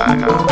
Soy